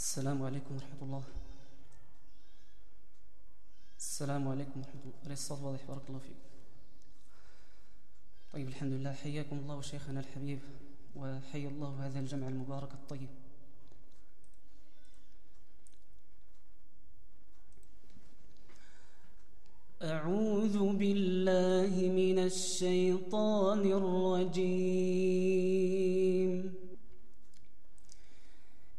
السلام عليكم ورحمة الله. السلام عليكم ورحمة الله. عليه الصلاة واضح بارك الله فيكم. طيب الحمد لله. حياكم الله شيخنا الحبيب وحيا الله هذا الجمع المبارك الطيب. أعوذ بالله من الشيطان الرجيم.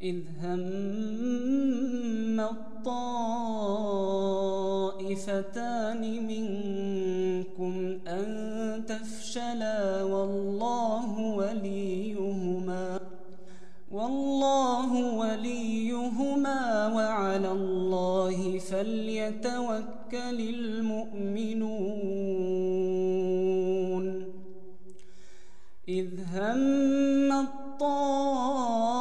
إذ هم الطائفتان منكم أن تفشلا والله وليهما والله وليهما وعلى الله فليتوكل المؤمنون إذ هم الطائفتان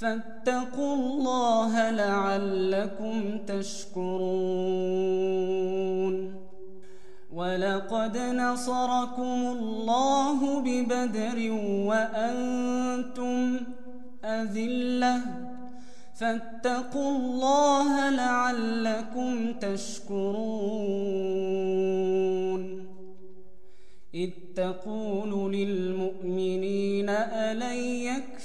فاتقوا الله لعلكم تشكرون. ولقد نصركم الله ببدر وأنتم أذلة. فاتقوا الله لعلكم تشكرون. إذ تقول للمؤمنين ألن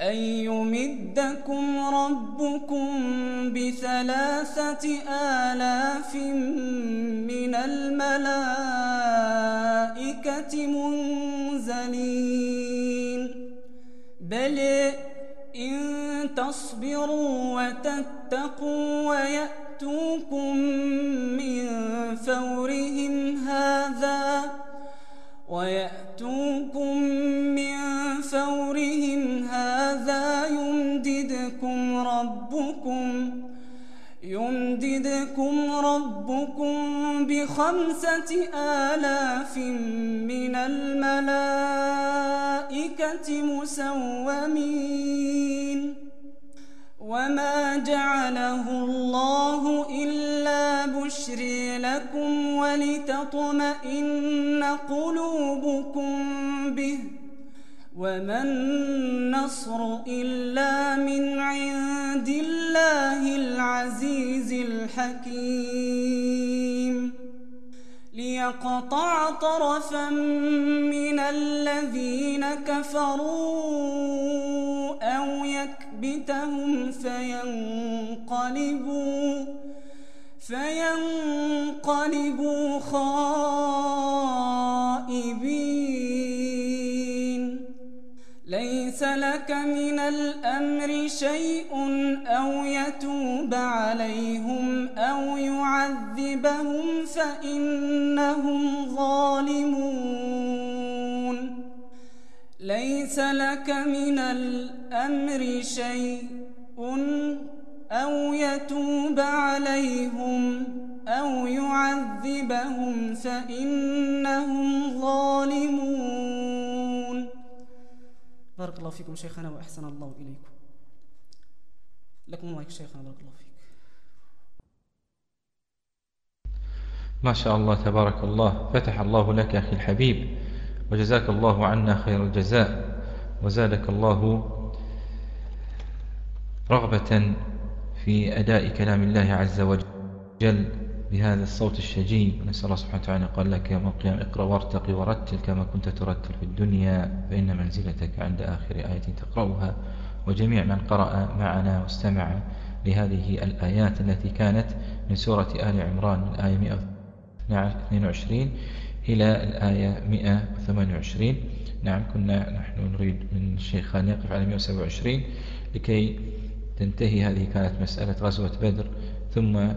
أن يمدكم ربكم بثلاثة آلاف من الملائكة منزلين. بل إن تصبروا وتتقوا ويأتوكم ربكم بخمسة آلاف من الملائكة مسومين. وما جعله الله إلا بشري لكم ولتطمئن قلوبكم به. وما النصر إلا من عند ليقطع طرفا من الذين كفروا أو يكبتهم فينقلبوا فينقلبوا خائبين الأمر شيء أو يتوب عليهم أو يعذبهم فإنهم ظالمون. ليس لك من الأمر شيء أو يتوب عليهم أو يعذبهم فإنهم الله فيكم شيخنا وأحسن الله إليكم. لكم المايك شيخنا بارك الله فيك. ما شاء الله تبارك الله. فتح الله لك أخي الحبيب وجزاك الله عنا خير الجزاء وزادك الله رغبة في أداء كلام الله عز وجل. بهذا الصوت الشجي نسأل الله سبحانه وتعالى قال لك يوم القيامة اقرأ وارتقي ورتل كما كنت ترتل في الدنيا فإن منزلتك عند آخر آية تقرأها. وجميع من قرأ معنا واستمع لهذه الآيات التي كانت من سورة آل عمران من آية 22 إلى الآية 128 نعم كنا نحن نريد من الشيخ أن يقف على 127 لكي تنتهي هذه كانت مسألة غزوة بدر. ثم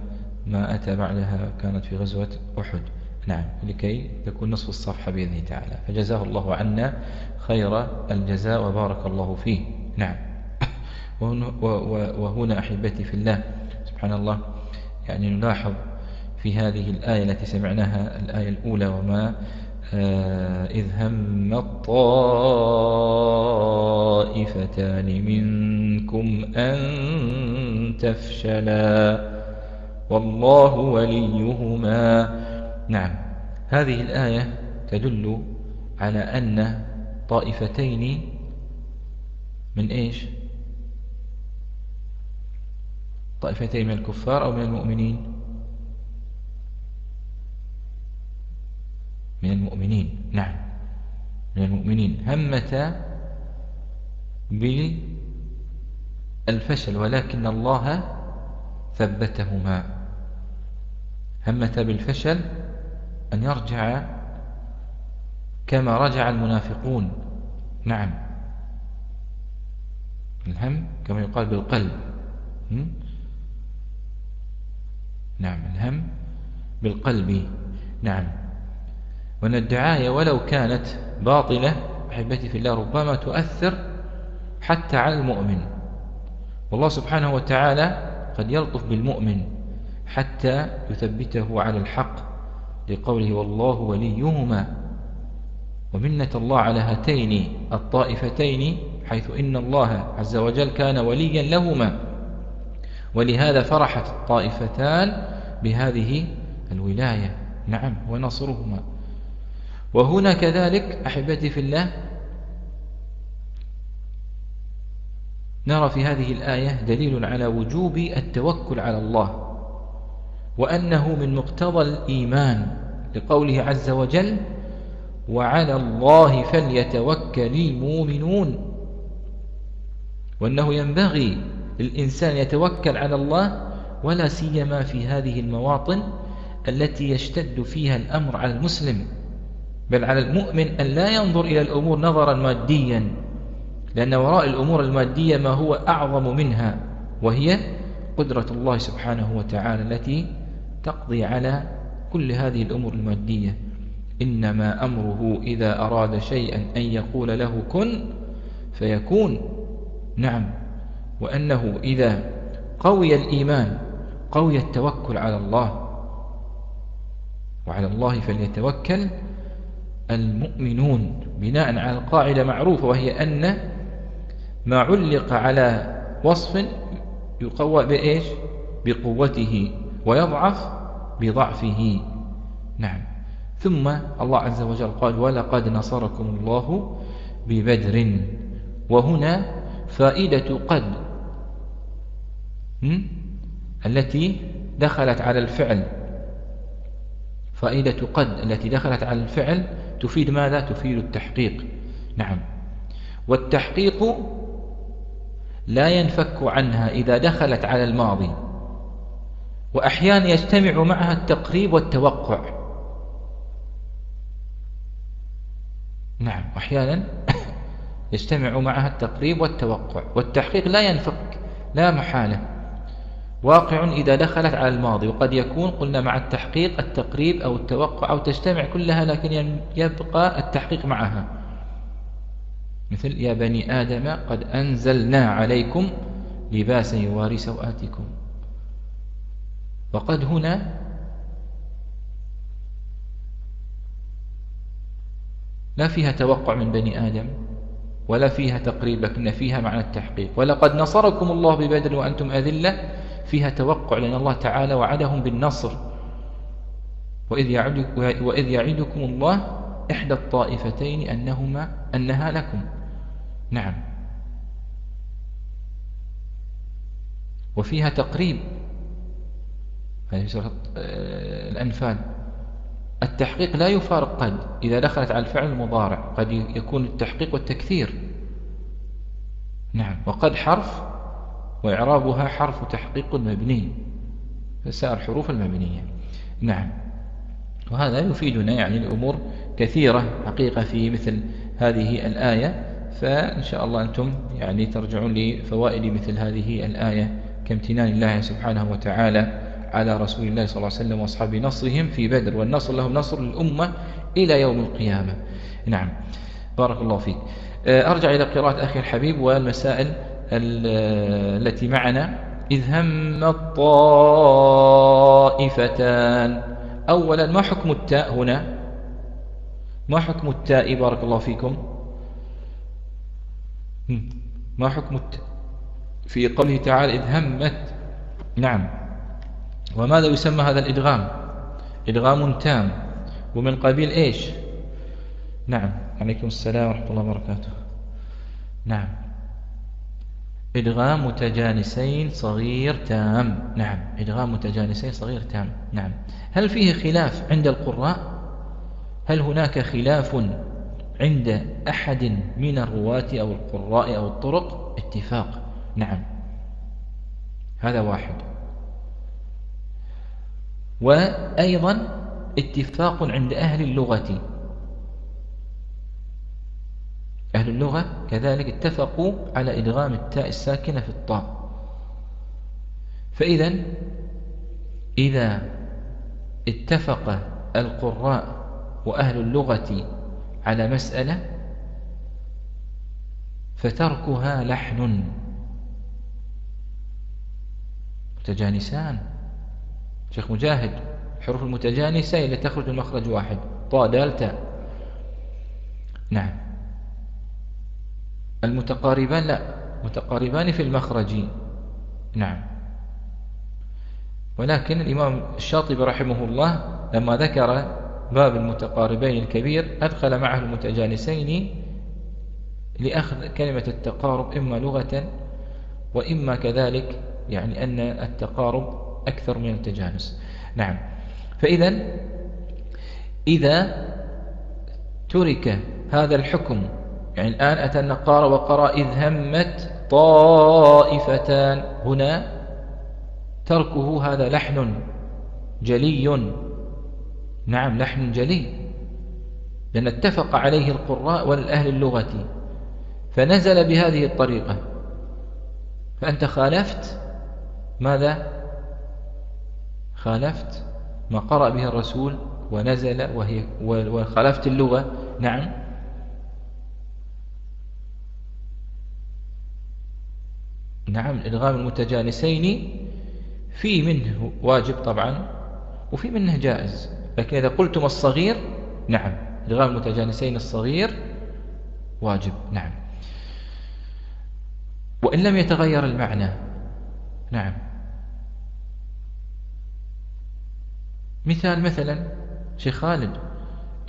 ما أتى بعدها كانت في غزوة أحد. نعم لكي تكون نصف الصفحة بإذن تعالى. فجزاه الله عنا خير الجزاء وبارك الله فيه. نعم. وهنا أحبتي في الله سبحان الله يعني نلاحظ في هذه الآية التي سمعناها الآية الأولى وما آه، إذ هم الطائفتان منكم أن تفشلا. والله وليهما. نعم. هذه الآية تدل على أن طائفتين من إيش؟ طائفتين من الكفار أو من المؤمنين؟ من المؤمنين. نعم. من المؤمنين. همتا بالفشل ولكن الله ثبتهما. همتا بالفشل أن يرجع كما رجع المنافقون. نعم. الهم كما يقال بالقلب. نعم الهم بالقلب. نعم. وأن الدعاية ولو كانت باطلة أحبتي في الله ربما تؤثر حتى على المؤمن. والله سبحانه وتعالى قد يلطف بالمؤمن. حتى يثبته على الحق لقوله والله وليهما ومنة الله على هاتين الطائفتين حيث إن الله عز وجل كان وليا لهما. ولهذا فرحت الطائفتان بهذه الولاية. نعم ونصرهما. وهنا كذلك أحبتي في الله نرى في هذه الآية دليل على وجوب التوكل على الله. وأنه من مقتضى الإيمان لقوله عز وجل وعلى الله فليتوكل المؤمنون. وأنه ينبغي للإنسان يتوكل على الله ولا سيما في هذه المواطن التي يشتد فيها الأمر على المسلم. بل على المؤمن أن لا ينظر إلى الأمور نظرا ماديا لأن وراء الأمور المادية ما هو أعظم منها وهي قدرة الله سبحانه وتعالى التي تقضي على كل هذه الأمور المادية. إنما أمره إذا أراد شيئا أن يقول له كن فيكون. نعم. وأنه إذا قوي الإيمان قوي التوكل على الله وعلى الله فليتوكل المؤمنون بناء على القاعدة معروفة وهي أن ما علق على وصف يقوى بإيش؟ بقوته. ويضعف بضعفه. نعم. ثم الله عز وجل قال ولقد نصركم الله ببدر. وهنا فائدة قد التي دخلت على الفعل. فائدة قد التي دخلت على الفعل تفيد ماذا؟ تفيد التحقيق. نعم. والتحقيق لا ينفك عنها إذا دخلت على الماضي. وأحيانا يجتمع معها التقريب والتوقع. نعم أحيانا يجتمع معها التقريب والتوقع. والتحقيق لا ينفك لا محالة. واقع إذا دخلت على الماضي وقد يكون قلنا مع التحقيق التقريب أو التوقع أو تجتمع كلها لكن يبقى التحقيق معها. مثل يا بني آدم قد أنزلنا عليكم لباسا يواري سوآتكم. وقد هنا لا فيها توقع من بني آدم ولا فيها تقريب لكن فيها معنى التحقيق. ولقد نصركم الله ببدر وأنتم أذلة فيها توقع لأن الله تعالى وعدهم بالنصر. وإذ, وإذ يعدكم الله إحدى الطائفتين أنهما أنها لكم. نعم. وفيها تقريب. هذه سورة آه، الأنفال. التحقيق لا يفارق قد إذا دخلت على الفعل المضارع قد يكون التحقيق والتكثير. نعم. وقد حرف وإعرابها حرف تحقيق مبني. فسائر الحروف المبنية. نعم. وهذا يفيدنا يعني الأمور كثيرة حقيقة في مثل هذه الآية. فإن شاء الله أنتم يعني ترجعون لفوائد مثل هذه الآية كامتنان الله سبحانه وتعالى. على رسول الله صلى الله عليه وسلم وأصحاب نصرهم في بدر والنصر لهم نصر للأمة إلى يوم القيامة. نعم. بارك الله فيك. آه، أرجع إلى قراءة أخي الحبيب والمسائل التي معنا. إذ هم الطائفتان. أولا ما حكم التاء هنا؟ ما حكم التاء؟ بارك الله فيكم. ما حكم التاء؟ في قوله تعالى إذ همت. نعم. وماذا يسمى هذا الإدغام؟ إدغام تام. ومن قبيل إيش؟ نعم. عليكم السلام ورحمة الله وبركاته. نعم. إدغام متجانسين صغير تام. نعم. إدغام متجانسين صغير تام. نعم. هل فيه خلاف عند القراء؟ هل هناك خلاف عند أحد من الرواة أو القراء أو الطرق؟ اتفاق. نعم. هذا واحد. وأيضا اتفاق عند أهل اللغة. أهل اللغة كذلك اتفقوا على إدغام التاء الساكنة في الطاء. فإذا إذا اتفق القراء وأهل اللغة على مسألة فتركها لحن. متجانسان. شيخ مجاهد حروف المتجانسة اللي تخرج من مخرج واحد. طاء دال تاء. نعم. المتقاربان لا. متقاربان في المخرج نعم. ولكن الإمام الشاطبي رحمه الله لما ذكر باب المتقاربين الكبير أدخل معه المتجانسين لأخذ كلمة التقارب إما لغة وإما كذلك يعني أن التقارب أكثر من التجانس. نعم. فإذا إذا ترك هذا الحكم يعني الآن أتى النقار وقرأ إذ همت طائفتان. هنا تركه هذا لحن جلي. نعم لحن جلي لأن اتفق عليه القراء والأهل اللغة. فنزل بهذه الطريقة. فأنت خالفت ماذا؟ خالفت ما قرأ به الرسول ونزل وهي وخالفت اللغة. نعم. نعم الإدغام المتجانسين في منه واجب طبعا وفي منه جائز لكن إذا قلتم الصغير نعم إدغام المتجانسين الصغير واجب. نعم. وإن لم يتغير المعنى نعم. مثال مثلا شيخ خالد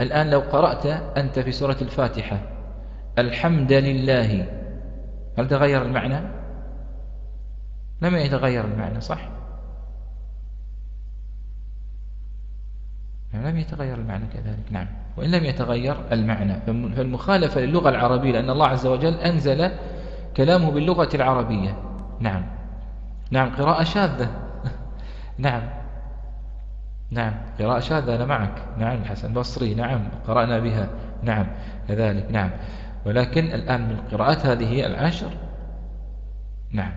الآن لو قرأت أنت في سورة الفاتحة الحمد لله هل تغير المعنى؟ لم يتغير المعنى صح؟ لم يتغير المعنى كذلك نعم. وإن لم يتغير المعنى فالمخالفة للغة العربية لأن الله عز وجل أنزل كلامه باللغة العربية. نعم. نعم قراءة شاذة. نعم. نعم قراءة شاذة أنا معك. نعم الحسن البصري نعم قرأنا بها. نعم كذلك نعم. ولكن الآن من القراءات هذه العشر نعم.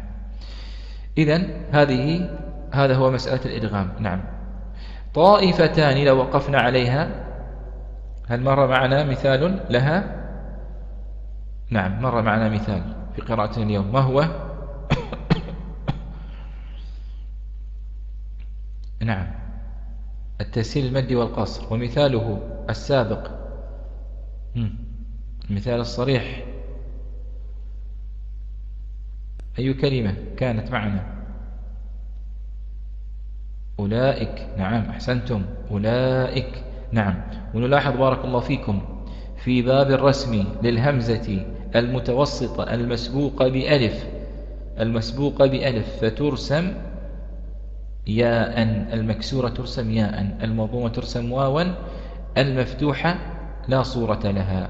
إذا هذه هذا هو مسألة الإدغام. نعم. طائفتان لو وقفنا عليها هل مر معنا مثال لها؟ نعم مر معنا مثال في قراءتنا اليوم. ما هو؟ نعم. التسهيل المدي والقصر ومثاله السابق. المثال الصريح. أي كلمة كانت معنا؟ أولئك. نعم أحسنتم. أولئك. نعم. ونلاحظ بارك الله فيكم في باب الرسم للهمزة المتوسطة المسبوقة بألف. المسبوقة بألف فترسم ياء المكسورة ترسم ياء المضمومة ترسم واوا المفتوحة لا صورة لها.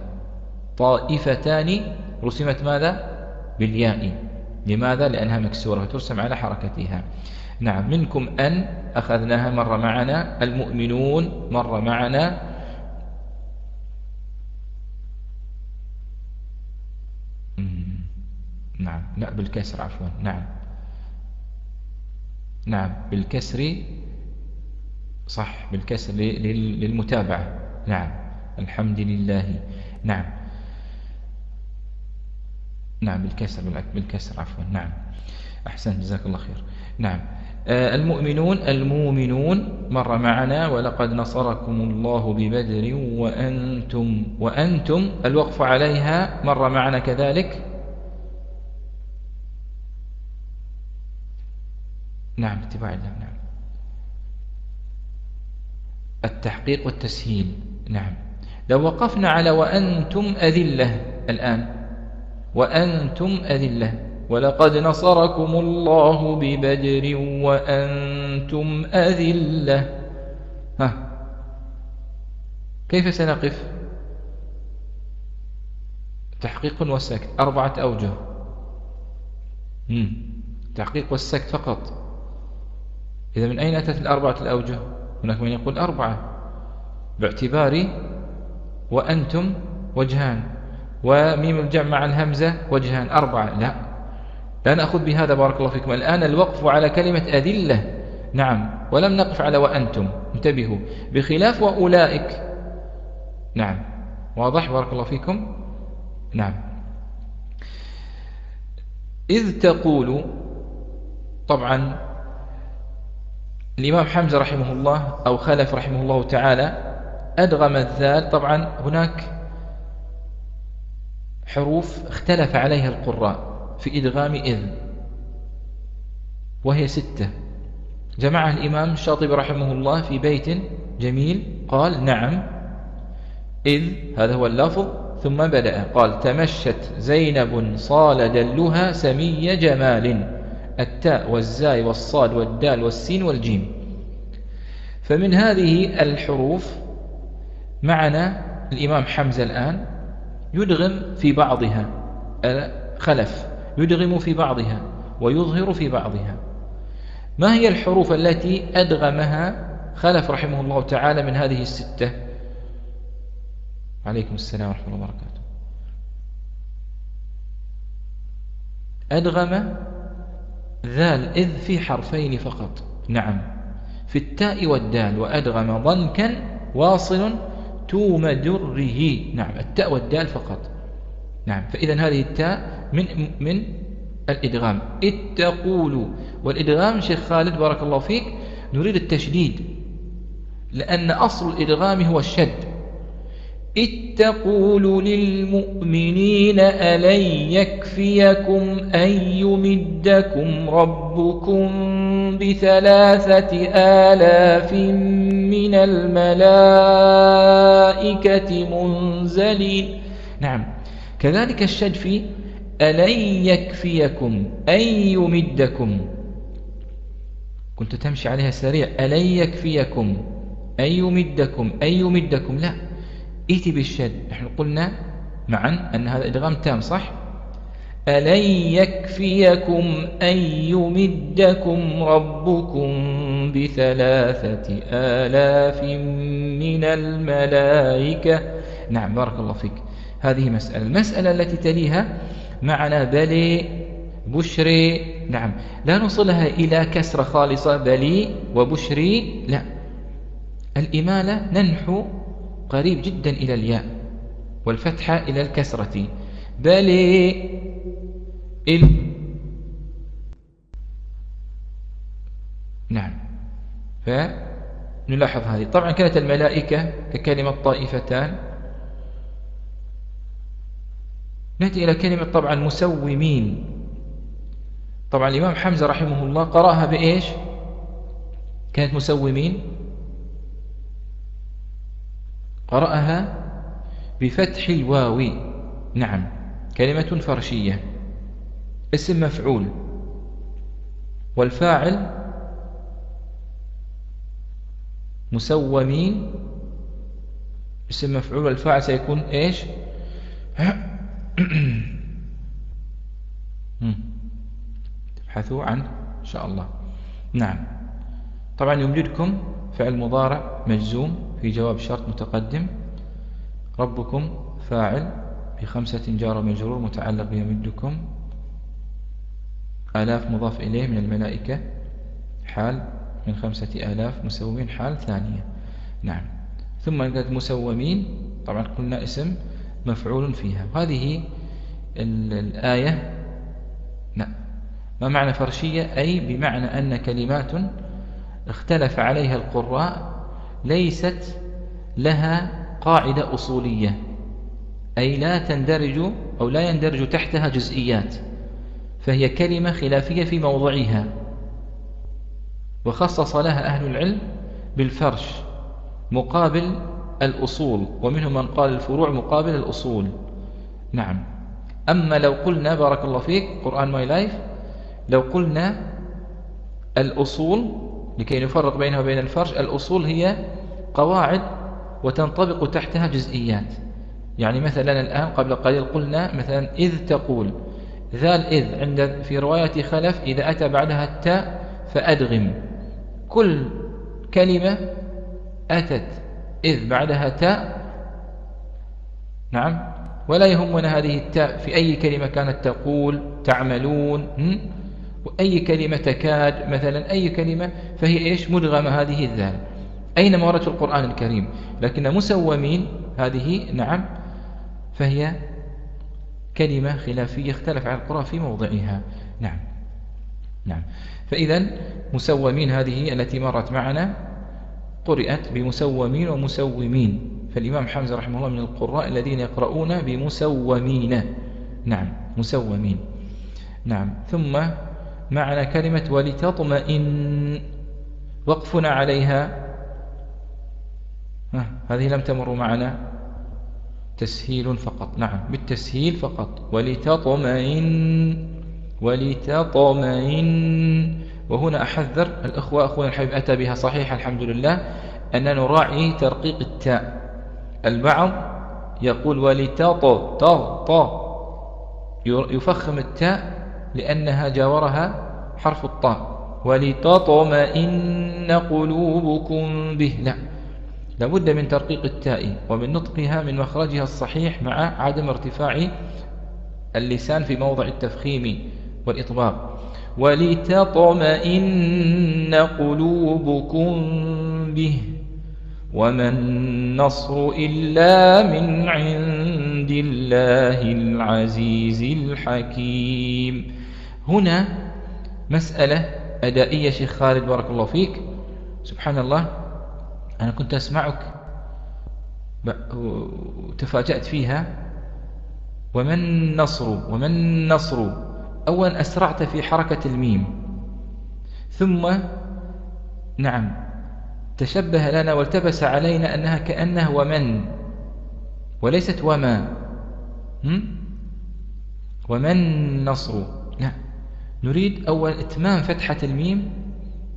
طائفتان رسمت ماذا؟ بالياء. لماذا؟ لأنها مكسورة وترسم على حركتها. نعم منكم أن أخذناها مرة معنا المؤمنون مرة معنا. نعم لا بالكسر عفوا. نعم. نعم بالكسر صح بالكسر للمتابعة. نعم الحمد لله. نعم. نعم بالكسر بالكسر عفوا. نعم. أحسن جزاك الله خير. نعم. آه، المؤمنون المؤمنون مر معنا ولقد نصركم الله ببدر وأنتم وأنتم الوقف عليها مر معنا كذلك؟ نعم اتباع الله نعم. التحقيق والتسهيل نعم. لو وقفنا على وأنتم أذلة الآن وأنتم أذلة ولقد نصركم الله ببدر وأنتم أذلة. ها كيف سنقف؟ تحقيق والسكت أربعة أوجه. تحقيق والسكت فقط. إذا من أين أتت الأربعة الأوجه؟ هناك من يقول أربعة. باعتبار وأنتم وجهان. وميم الجمع مع الهمزة وجهان. أربعة. لا. لا نأخذ بهذا بارك الله فيكم. الآن الوقف على كلمة أذلة. نعم. ولم نقف على وأنتم. انتبهوا. بخلاف وأولئك. نعم. واضح؟ بارك الله فيكم. نعم. إذ تقول طبعا الإمام حمزة رحمه الله أو خلف رحمه الله تعالى أدغم الذال. طبعا هناك حروف اختلف عليها القراء في إدغام إذ وهي ستة. جمعها الإمام الشاطبي رحمه الله في بيت جميل قال نعم إذ هذا هو اللفظ ثم بدأ قال تمشت زينب صال دلها سمي جمال. التاء والزاي والصاد والدال والسين والجيم. فمن هذه الحروف معنا الإمام حمزة الآن يدغم في بعضها خلف يدغم في بعضها ويظهر في بعضها. ما هي الحروف التي أدغمها خلف رحمه الله تعالى من هذه الستة؟ عليكم السلام ورحمة الله وبركاته. أدغم ذال إذ في حرفين فقط. نعم. في التاء والدال وأدغم ضنكا واصل توم دره نعم التاء والدال فقط. نعم فإذا هذه التاء من من الإدغام. اتقول والإدغام شيخ خالد بارك الله فيك نريد التشديد لأن أصل الإدغام هو الشد. إذ تقول للمؤمنين ألن يكفيكم أن يمدكم ربكم بثلاثة آلاف من الملائكة منزلين. نعم. كذلك الشجفي ألن يكفيكم أن يمدكم. كنت تمشي عليها سريع. ألن يكفيكم أن يمدكم أن يمدكم. لا. ائتي بالشد نحن قلنا معا أن هذا إدغام تام صح؟ ألن يكفيكم أن يمدكم ربكم بثلاثة آلاف من الملائكة. نعم بارك الله فيك. هذه مسألة. المسألة التي تليها معنا بلي بشري نعم لا نوصلها إلى كسرة خالصة بلي وبشري لا. الإمالة ننحو قريب جدا إلى الياء والفتحة إلى الكسرة. بل ال نعم. فنلاحظ هذه. طبعا كانت الملائكة ككلمة طائفتان. نأتي إلى كلمة طبعا مسومين. طبعا الإمام حمزة رحمه الله قرأها بإيش؟ كانت مسومين. قرأها بفتح الواو. نعم. كلمة فرشية. اسم مفعول. والفاعل مسومين. اسم مفعول والفاعل سيكون إيش؟ تبحثوا عنه إن شاء الله. نعم. طبعا يمجدكم فعل مضارع مجزوم. في جواب شرط متقدم. ربكم فاعل بخمسة جار مجرور متعلق بيمدكم آلاف مضاف إليه من الملائكة. حال من خمسة آلاف مسومين. حال ثانية. نعم. ثم قالت مسومين. طبعا قلنا اسم مفعول فيها. وهذه الآية. نعم. ما معنى فرشية؟ أي بمعنى أن كلمات اختلف عليها القراء ليست لها قاعدة أصولية أي لا تندرج أو لا يندرج تحتها جزئيات فهي كلمة خلافية في موضعها وخصص لها أهل العلم بالفرش مقابل الأصول ومنهم من قال الفروع مقابل الأصول. نعم. أما لو قلنا بارك الله فيك قرآن my life لو قلنا الأصول لكي نفرق بينها وبين الفرش الأصول هي قواعد وتنطبق تحتها جزئيات. يعني مثلا الآن قبل قليل قلنا مثلا إذ تقول ذال إذ عند في رواية خلف إذا أتى بعدها التاء فأدغم. كل كلمة أتت إذ بعدها تاء. نعم. ولا يهمنا هذه التاء في أي كلمة كانت تقول تعملون وأي كلمة تكاد مثلا أي كلمة فهي إيش؟ مدغمة هذه الذال أينما وردت في القرآن الكريم؟ لكن مسومين هذه نعم فهي كلمة خلافية اختلف على القرآن في موضعها. نعم. نعم. فإذا مسومين هذه التي مرت معنا قرأت بمسومين ومسومين. فالإمام حمزة رحمه الله من القراء الذين يقرؤون بمسومين. نعم مسومين. نعم. ثم معنى كلمة ولتطمئن. وقفنا عليها. هذه لم تمر معنا. تسهيل فقط. نعم بالتسهيل فقط. ولتطمئن. ولتطمئن. وهنا أحذر الأخوة أخونا الحبيب أتى بها صحيح الحمد لله. أن نراعي ترقيق التاء. البعض يقول ولتط ط يفخم التاء لأنها جاورها حرف الطاء ولتطمئن قلوبكم به. لا. لابد من ترقيق التاء ومن نطقها من مخرجها الصحيح مع عدم ارتفاع اللسان في موضع التفخيم والإطباق. ولتطمئن قلوبكم به. وما النصر إلا من عند الله العزيز الحكيم. هنا مسألة أدائية شيخ خالد بارك الله فيك. سبحان الله أنا كنت أسمعك وتفاجأت فيها. ومن نصر ومن نصر؟ أولا أسرعت في حركة الميم. ثم نعم تشبه لنا والتبس علينا أنها كأنه ومن. وليست وما. ومن نصر؟ لا. نريد أول إتمام فتحة الميم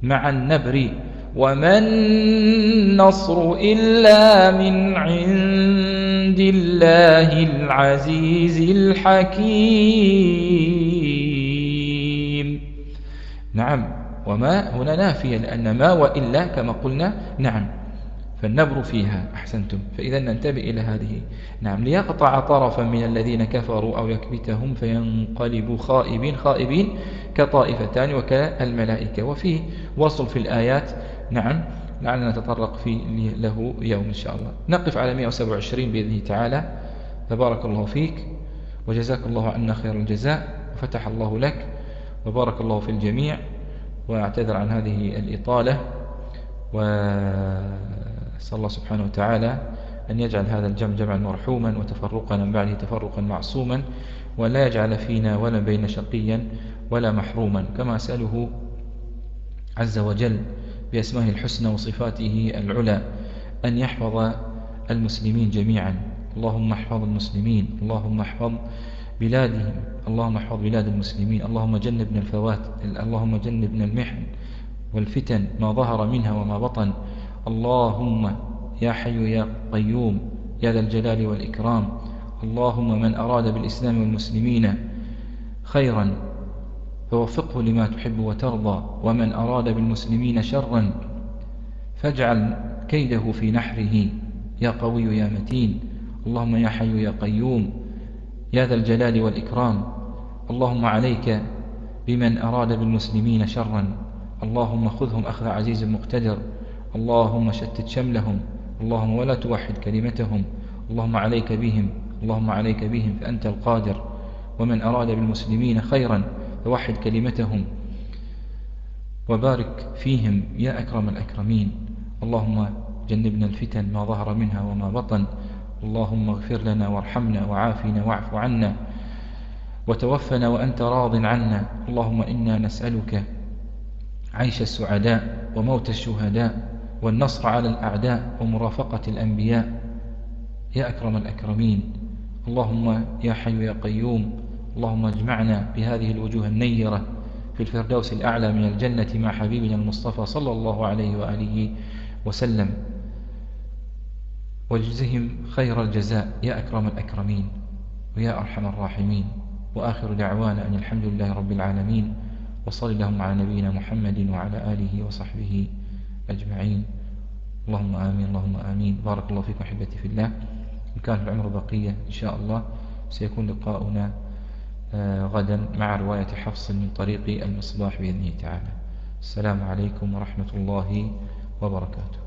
مع النبر وما النصر إلا من عند الله العزيز الحكيم. نعم. وما هنا نافية لأن ما وإلا كما قلنا نعم. فالنبر فيها أحسنتم؟ فإذا ننتبه إلى هذه. نعم ليقطع طرفا من الذين كفروا أو يكبتهم فينقلبوا خائبين خائبين كطائفتان وكالملائكة. وفيه وصل في الآيات نعم لعلنا نتطرق في له يوم إن شاء الله. نقف على 127 بإذنه تعالى. فبارك الله فيك وجزاك الله عنا خير الجزاء وفتح الله لك وبارك الله في الجميع وأعتذر عن هذه الإطالة وصلى الله سبحانه وتعالى أن يجعل هذا الجمع جمعا مرحوما وتفرقنا من بعده تفرقا معصوما ولا يجعل فينا ولا بين شقيا ولا محروما. كما أسأله عز وجل بأسمائه الحسنى وصفاته العلى أن يحفظ المسلمين جميعا. اللهم احفظ المسلمين اللهم احفظ بلادهم اللهم احفظ بلاد المسلمين اللهم جنبنا الفوات اللهم جنبنا المحن والفتن ما ظهر منها وما بطن. اللهم يا حي يا قيوم يا ذا الجلال والإكرام. اللهم من أراد بالإسلام والمسلمين خيرا فوفقه لما تحب وترضى ومن أراد بالمسلمين شرا فاجعل كيده في نحره. يا قوي يا متين. اللهم يا حي يا قيوم يا ذا الجلال والإكرام. اللهم عليك بمن أراد بالمسلمين شرا. اللهم خذهم أخذ عزيز مقتدر. اللهم شتت شملهم اللهم ولا توحد كلمتهم اللهم عليك بهم اللهم عليك بهم فأنت القادر. ومن أراد بالمسلمين خيرا فوحد كلمتهم. وبارك فيهم يا أكرم الأكرمين. اللهم جنبنا الفتن ما ظهر منها وما بطن. اللهم اغفر لنا وارحمنا وعافنا واعف عنا. وتوفنا وأنت راض عنا. اللهم إنا نسألك عيش السعداء وموت الشهداء. والنصر على الأعداء ومرافقة الأنبياء. يا أكرم الأكرمين اللهم يا حي يا قيوم اللهم اجمعنا بهذه الوجوه النيرة في الفردوس الأعلى من الجنة مع حبيبنا المصطفى صلى الله عليه وآله وسلم. واجزهم خير الجزاء يا أكرم الأكرمين ويا أرحم الراحمين. وآخر دعوانا أن الحمد لله رب العالمين وصل اللهم على نبينا محمد وعلى آله وصحبه أجمعين. اللهم آمين اللهم آمين. بارك الله فيكم أحبتي في الله. إن كان العمر بقية إن شاء الله سيكون لقاؤنا آه، غدا مع رواية حفص من طريق المصباح بإذنه تعالى. السلام عليكم ورحمة الله وبركاته.